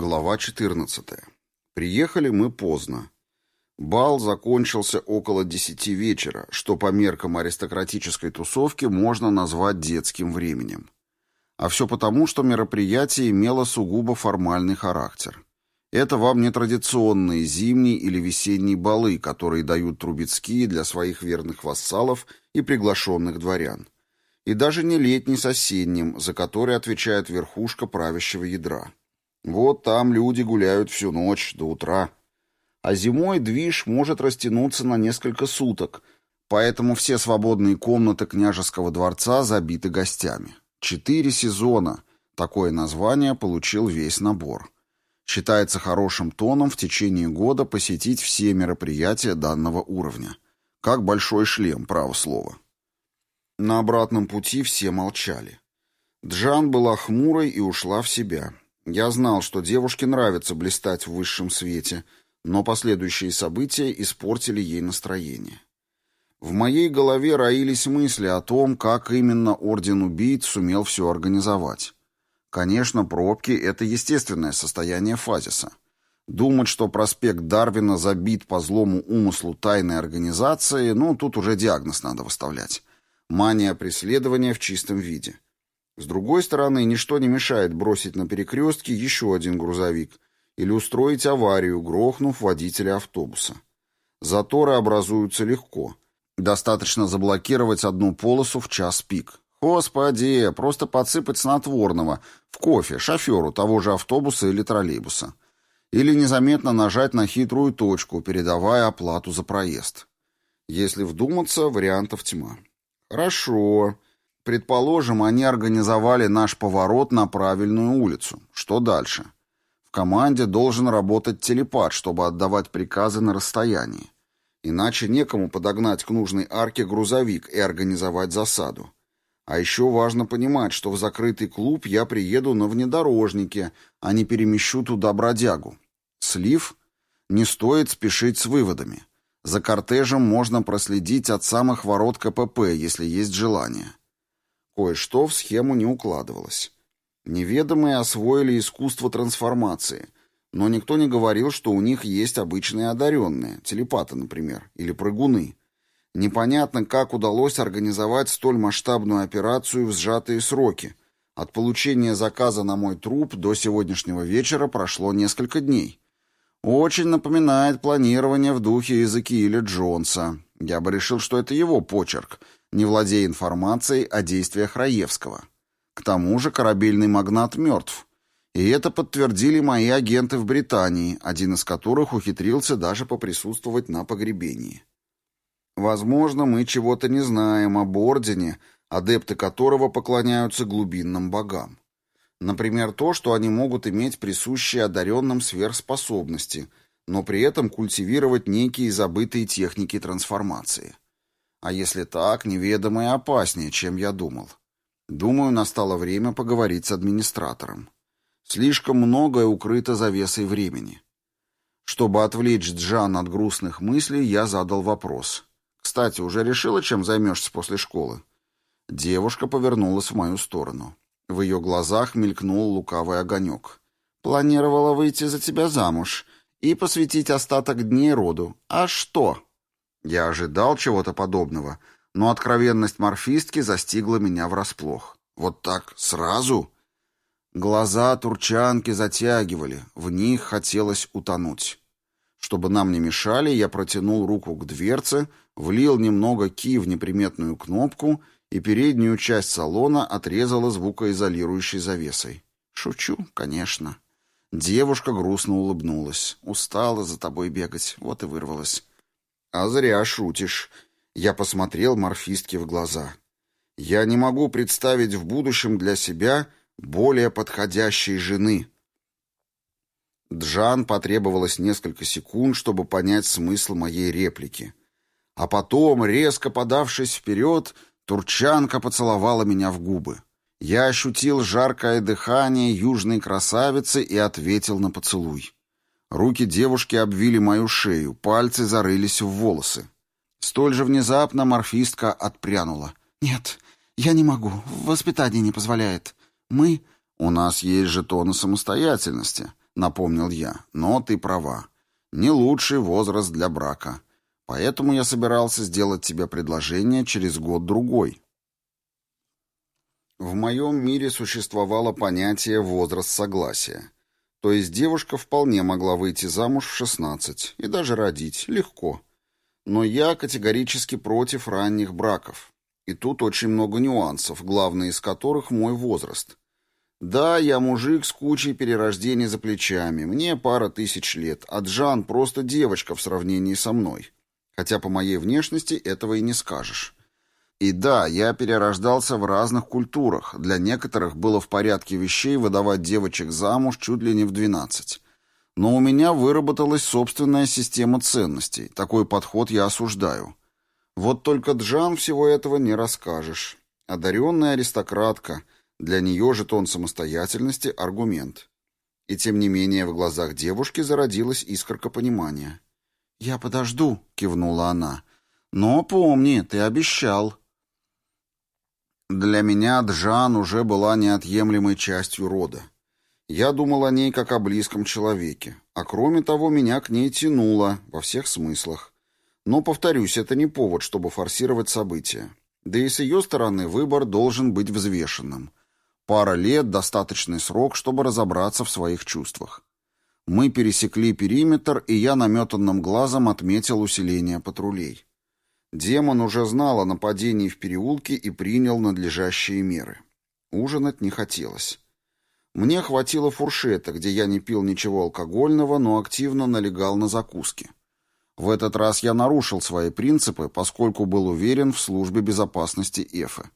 Глава 14. Приехали мы поздно. Бал закончился около десяти вечера, что по меркам аристократической тусовки можно назвать детским временем. А все потому, что мероприятие имело сугубо формальный характер. Это вам не традиционные зимние или весенние балы, которые дают трубецкие для своих верных вассалов и приглашенных дворян. И даже не летний с осенним, за который отвечает верхушка правящего ядра. Вот там люди гуляют всю ночь до утра. А зимой движ может растянуться на несколько суток, поэтому все свободные комнаты княжеского дворца забиты гостями. Четыре сезона. Такое название получил весь набор. Считается хорошим тоном в течение года посетить все мероприятия данного уровня. Как большой шлем, право слово. На обратном пути все молчали. Джан была хмурой и ушла в себя. Я знал, что девушке нравится блистать в высшем свете, но последующие события испортили ей настроение. В моей голове роились мысли о том, как именно Орден Убийц сумел все организовать. Конечно, пробки — это естественное состояние фазиса. Думать, что проспект Дарвина забит по злому умыслу тайной организации, ну, тут уже диагноз надо выставлять. Мания преследования в чистом виде — с другой стороны, ничто не мешает бросить на перекрестке еще один грузовик или устроить аварию, грохнув водителя автобуса. Заторы образуются легко. Достаточно заблокировать одну полосу в час пик. Господи, просто подсыпать снотворного в кофе шоферу того же автобуса или троллейбуса. Или незаметно нажать на хитрую точку, передавая оплату за проезд. Если вдуматься, вариантов тьма. Хорошо. Предположим, они организовали наш поворот на правильную улицу. Что дальше? В команде должен работать телепат, чтобы отдавать приказы на расстоянии. Иначе некому подогнать к нужной арке грузовик и организовать засаду. А еще важно понимать, что в закрытый клуб я приеду на внедорожнике, а не перемещу туда бродягу. Слив? Не стоит спешить с выводами. За кортежем можно проследить от самых ворот КПП, если есть желание. Кое-что в схему не укладывалось. Неведомые освоили искусство трансформации, но никто не говорил, что у них есть обычные одаренные, телепаты, например, или прыгуны. Непонятно, как удалось организовать столь масштабную операцию в сжатые сроки. От получения заказа на мой труп до сегодняшнего вечера прошло несколько дней. Очень напоминает планирование в духе Иезекииля Джонса. Я бы решил, что это его почерк — не владея информацией о действиях Раевского. К тому же корабельный магнат мертв. И это подтвердили мои агенты в Британии, один из которых ухитрился даже поприсутствовать на погребении. Возможно, мы чего-то не знаем об Ордене, адепты которого поклоняются глубинным богам. Например, то, что они могут иметь присущие одаренным сверхспособности, но при этом культивировать некие забытые техники трансформации. А если так, неведомое опаснее, чем я думал. Думаю, настало время поговорить с администратором. Слишком многое укрыто завесой времени. Чтобы отвлечь Джан от грустных мыслей, я задал вопрос. «Кстати, уже решила, чем займешься после школы?» Девушка повернулась в мою сторону. В ее глазах мелькнул лукавый огонек. «Планировала выйти за тебя замуж и посвятить остаток дней роду. А что?» Я ожидал чего-то подобного, но откровенность морфистки застигла меня врасплох. Вот так, сразу? Глаза турчанки затягивали, в них хотелось утонуть. Чтобы нам не мешали, я протянул руку к дверце, влил немного ки в неприметную кнопку и переднюю часть салона отрезала звукоизолирующей завесой. Шучу, конечно. Девушка грустно улыбнулась. Устала за тобой бегать, вот и вырвалась. «А зря шутишь». Я посмотрел морфистке в глаза. «Я не могу представить в будущем для себя более подходящей жены». Джан потребовалось несколько секунд, чтобы понять смысл моей реплики. А потом, резко подавшись вперед, турчанка поцеловала меня в губы. Я ощутил жаркое дыхание южной красавицы и ответил на поцелуй. Руки девушки обвили мою шею, пальцы зарылись в волосы. Столь же внезапно морфистка отпрянула. «Нет, я не могу. Воспитание не позволяет. Мы...» «У нас есть жетоны самостоятельности», — напомнил я. Но ты права. Не лучший возраст для брака. Поэтому я собирался сделать тебе предложение через год-другой. В моем мире существовало понятие «возраст согласия». То есть девушка вполне могла выйти замуж в 16 и даже родить, легко. Но я категорически против ранних браков. И тут очень много нюансов, главный из которых мой возраст. Да, я мужик с кучей перерождений за плечами, мне пара тысяч лет, а Джан просто девочка в сравнении со мной. Хотя по моей внешности этого и не скажешь. И да, я перерождался в разных культурах. Для некоторых было в порядке вещей выдавать девочек замуж чуть ли не в 12. Но у меня выработалась собственная система ценностей. Такой подход я осуждаю. Вот только Джан всего этого не расскажешь. Одаренная аристократка. Для нее же тон самостоятельности – аргумент. И тем не менее в глазах девушки зародилась искорка понимания. «Я подожду», — кивнула она. «Но помни, ты обещал». Для меня Джан уже была неотъемлемой частью рода. Я думал о ней как о близком человеке, а кроме того, меня к ней тянуло во всех смыслах. Но, повторюсь, это не повод, чтобы форсировать события. Да и с ее стороны выбор должен быть взвешенным. Пара лет – достаточный срок, чтобы разобраться в своих чувствах. Мы пересекли периметр, и я наметанным глазом отметил усиление патрулей. Демон уже знал о нападении в переулке и принял надлежащие меры. Ужинать не хотелось. Мне хватило фуршета, где я не пил ничего алкогольного, но активно налегал на закуски. В этот раз я нарушил свои принципы, поскольку был уверен в службе безопасности Эфы.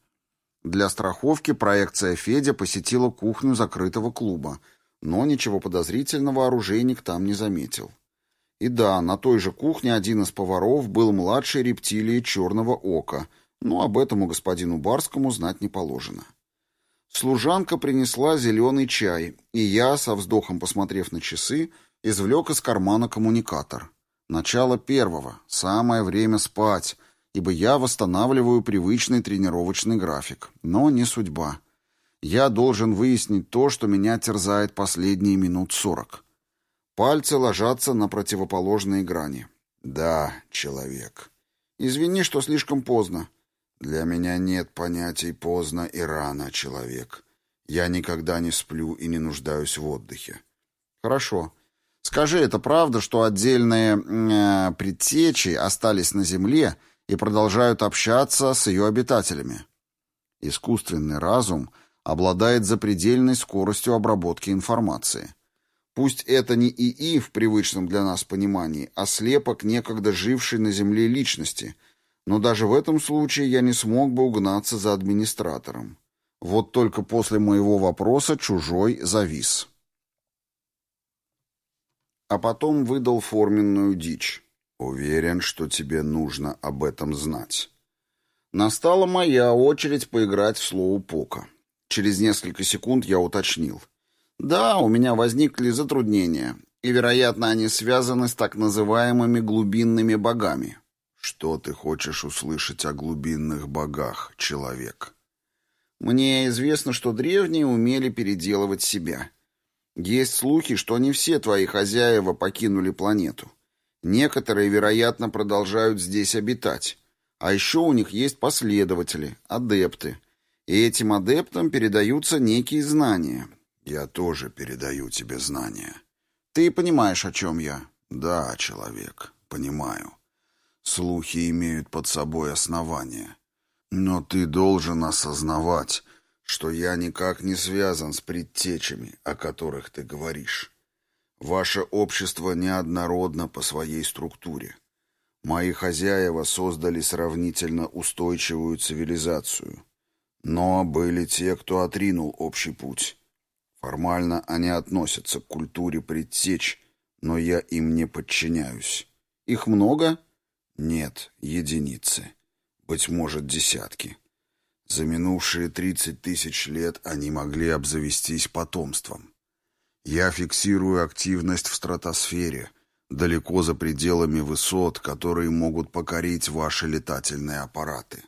Для страховки проекция Федя посетила кухню закрытого клуба, но ничего подозрительного оружейник там не заметил. И да, на той же кухне один из поваров был младшей рептилией черного ока, но об этом у господину Барскому знать не положено. Служанка принесла зеленый чай, и я, со вздохом посмотрев на часы, извлек из кармана коммуникатор. Начало первого, самое время спать, ибо я восстанавливаю привычный тренировочный график, но не судьба. Я должен выяснить то, что меня терзает последние минут сорок. Пальцы ложатся на противоположные грани. Да, человек. Извини, что слишком поздно. Для меня нет понятий поздно и рано, человек. Я никогда не сплю и не нуждаюсь в отдыхе. Хорошо. Скажи, это правда, что отдельные э, предтечи остались на Земле и продолжают общаться с ее обитателями? Искусственный разум обладает запредельной скоростью обработки информации. Пусть это не ИИ в привычном для нас понимании, а слепок некогда жившей на Земле личности, но даже в этом случае я не смог бы угнаться за администратором. Вот только после моего вопроса чужой завис. А потом выдал форменную дичь. Уверен, что тебе нужно об этом знать. Настала моя очередь поиграть в слоупока. Через несколько секунд я уточнил. Да, у меня возникли затруднения, и, вероятно, они связаны с так называемыми глубинными богами. Что ты хочешь услышать о глубинных богах, человек? Мне известно, что древние умели переделывать себя. Есть слухи, что не все твои хозяева покинули планету. Некоторые, вероятно, продолжают здесь обитать. А еще у них есть последователи, адепты. И этим адептам передаются некие знания, я тоже передаю тебе знания. Ты понимаешь, о чем я? Да, человек, понимаю. Слухи имеют под собой основания. Но ты должен осознавать, что я никак не связан с предтечами, о которых ты говоришь. Ваше общество неоднородно по своей структуре. Мои хозяева создали сравнительно устойчивую цивилизацию. Но были те, кто отринул общий путь. Формально они относятся к культуре предтеч, но я им не подчиняюсь. Их много? Нет, единицы. Быть может, десятки. За минувшие тридцать тысяч лет они могли обзавестись потомством. Я фиксирую активность в стратосфере, далеко за пределами высот, которые могут покорить ваши летательные аппараты.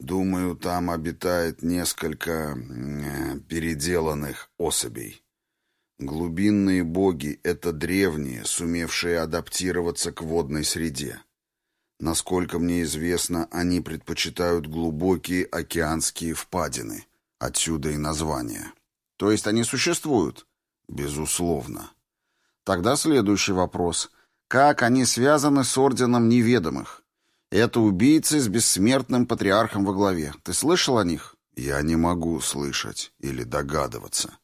Думаю, там обитает несколько э, переделанных особей. Глубинные боги — это древние, сумевшие адаптироваться к водной среде. Насколько мне известно, они предпочитают глубокие океанские впадины. Отсюда и название. То есть они существуют? Безусловно. Тогда следующий вопрос. Как они связаны с Орденом Неведомых? Это убийцы с бессмертным патриархом во главе. Ты слышал о них? Я не могу слышать или догадываться.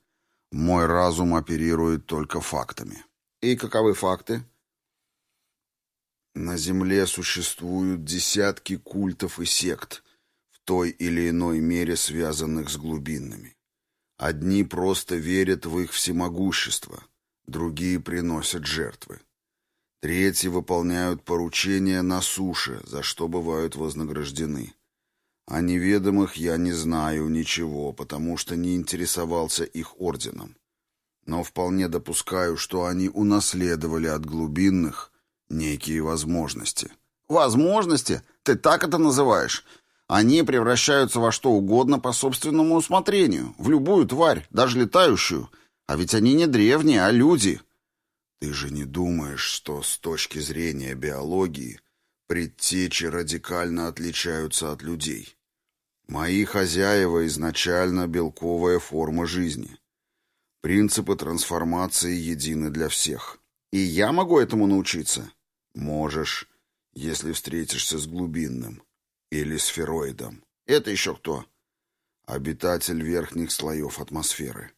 Мой разум оперирует только фактами. И каковы факты? На Земле существуют десятки культов и сект, в той или иной мере связанных с глубинными. Одни просто верят в их всемогущество, другие приносят жертвы. Третьи выполняют поручения на суше, за что бывают вознаграждены. О неведомых я не знаю ничего, потому что не интересовался их орденом. Но вполне допускаю, что они унаследовали от глубинных – некие возможности. Возможности? Ты так это называешь? Они превращаются во что угодно по собственному усмотрению, в любую тварь, даже летающую. А ведь они не древние, а люди. Ты же не думаешь, что с точки зрения биологии предтечи радикально отличаются от людей? Мои хозяева изначально белковая форма жизни. Принципы трансформации едины для всех. И я могу этому научиться? Можешь, если встретишься с глубинным или сфероидом. Это еще кто? Обитатель верхних слоев атмосферы.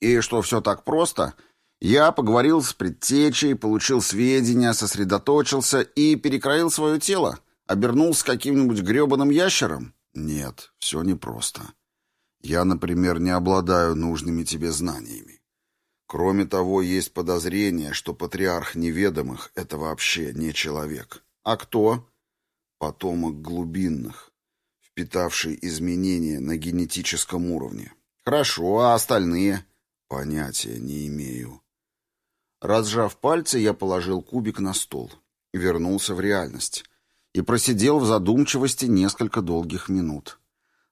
И что все так просто? Я поговорил с предтечей, получил сведения, сосредоточился и перекроил свое тело? Обернулся каким-нибудь гребаным ящером? Нет, все непросто. Я, например, не обладаю нужными тебе знаниями. Кроме того, есть подозрение, что патриарх неведомых — это вообще не человек. А кто? Потомок глубинных, впитавший изменения на генетическом уровне. Хорошо, а остальные? Понятия не имею. Разжав пальцы, я положил кубик на стол. Вернулся в реальность. И просидел в задумчивости несколько долгих минут.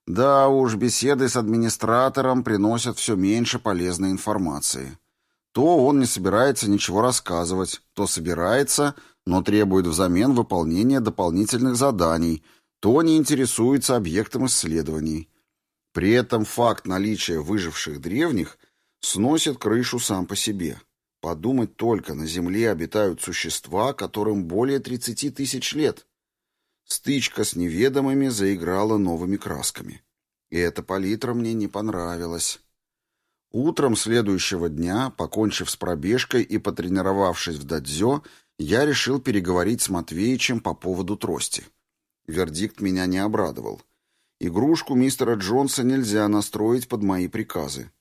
Да уж, беседы с администратором приносят все меньше полезной информации. То он не собирается ничего рассказывать, то собирается, но требует взамен выполнения дополнительных заданий, то не интересуется объектом исследований. При этом факт наличия выживших древних сносит крышу сам по себе. Подумать только, на Земле обитают существа, которым более 30 тысяч лет. Стычка с неведомыми заиграла новыми красками. И эта палитра мне не понравилась. Утром следующего дня, покончив с пробежкой и потренировавшись в дадзё, я решил переговорить с Матвеичем по поводу трости. Вердикт меня не обрадовал. Игрушку мистера Джонса нельзя настроить под мои приказы.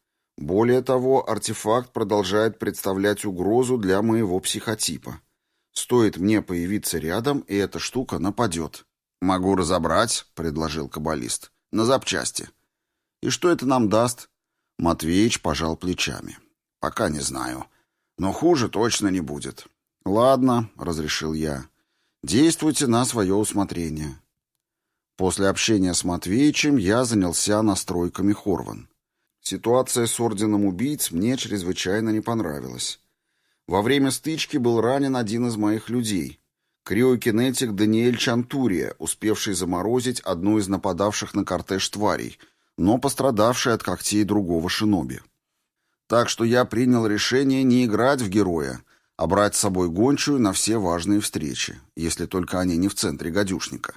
Более того, артефакт продолжает представлять угрозу для моего психотипа. Стоит мне появиться рядом, и эта штука нападет. «Могу разобрать», — предложил каббалист, — «на запчасти». «И что это нам даст?» Матвеич пожал плечами. «Пока не знаю. Но хуже точно не будет». «Ладно», — разрешил я. «Действуйте на свое усмотрение». После общения с Матвеичем я занялся настройками Хорван. Ситуация с Орденом Убийц мне чрезвычайно не понравилась. Во время стычки был ранен один из моих людей, криокинетик Даниэль Чантурия, успевший заморозить одну из нападавших на кортеж тварей — но пострадавший от когтей другого шиноби. Так что я принял решение не играть в героя, а брать с собой гончую на все важные встречи, если только они не в центре гадюшника.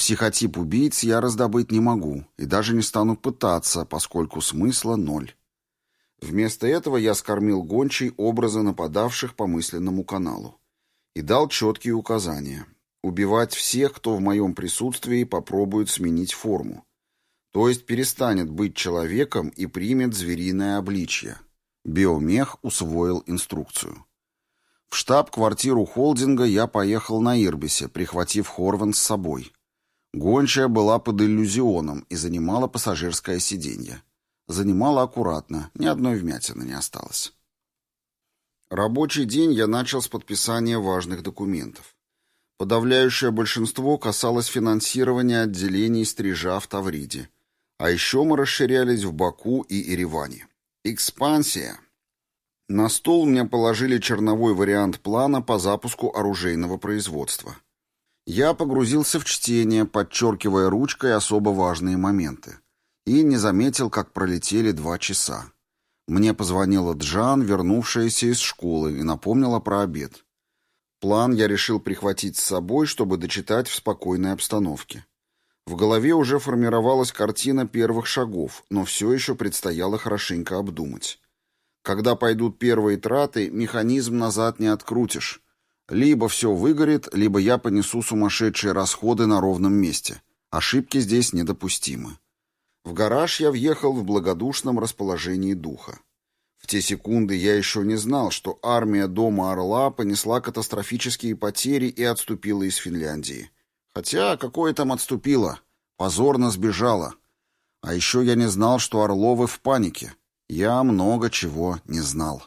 Психотип убийц я раздобыть не могу и даже не стану пытаться, поскольку смысла ноль. Вместо этого я скормил гончий образы нападавших по мысленному каналу и дал четкие указания. Убивать всех, кто в моем присутствии попробует сменить форму, то есть перестанет быть человеком и примет звериное обличье. Биомех усвоил инструкцию. В штаб-квартиру холдинга я поехал на Ирбисе, прихватив Хорван с собой. Гончая была под иллюзионом и занимала пассажирское сиденье. Занимала аккуратно, ни одной вмятины не осталось. Рабочий день я начал с подписания важных документов. Подавляющее большинство касалось финансирования отделений стрижа в Тавриде – а еще мы расширялись в Баку и Ереване. Экспансия. На стол мне положили черновой вариант плана по запуску оружейного производства. Я погрузился в чтение, подчеркивая ручкой особо важные моменты. И не заметил, как пролетели два часа. Мне позвонила Джан, вернувшаяся из школы, и напомнила про обед. План я решил прихватить с собой, чтобы дочитать в спокойной обстановке. В голове уже формировалась картина первых шагов, но все еще предстояло хорошенько обдумать. Когда пойдут первые траты, механизм назад не открутишь. Либо все выгорит, либо я понесу сумасшедшие расходы на ровном месте. Ошибки здесь недопустимы. В гараж я въехал в благодушном расположении духа. В те секунды я еще не знал, что армия Дома Орла понесла катастрофические потери и отступила из Финляндии. Хотя какое там отступило? Позорно сбежала. А еще я не знал, что Орловы в панике. Я много чего не знал.